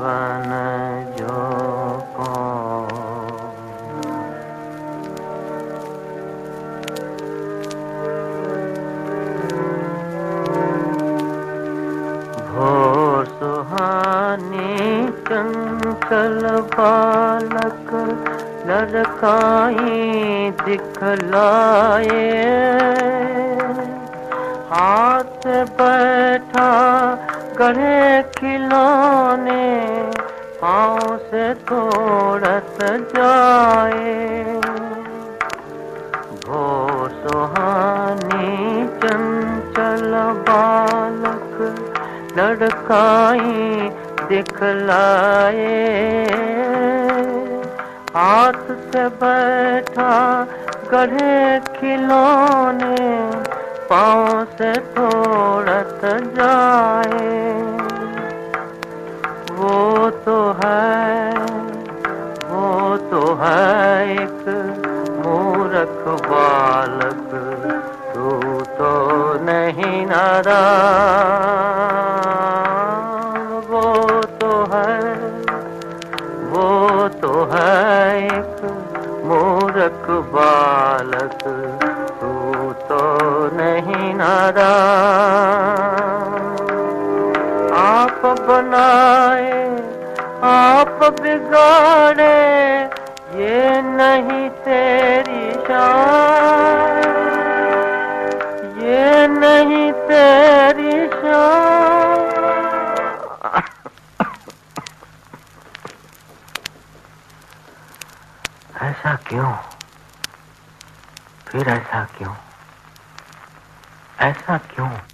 जीवन जो भोर सुहानी चंचल बालक लड़काई दिखलाए। हाथ बैठा गढ़े खिलौने पाँव से तोड़त जाए। भो सुहानी चंचल बालक लड़काई दिखलाए। हाथ से बैठा गढ़े खिलौने, पाँव से तोड़त जाए। नहीं नारा वो तो है, वो तो है एक मूर्ख बालक, तू तो नहीं नारा। आप बनाए, आप बिगाड़े, ये नहीं तेरी शो ऐसा क्यों? फिर ऐसा क्यों? ऐसा क्यों?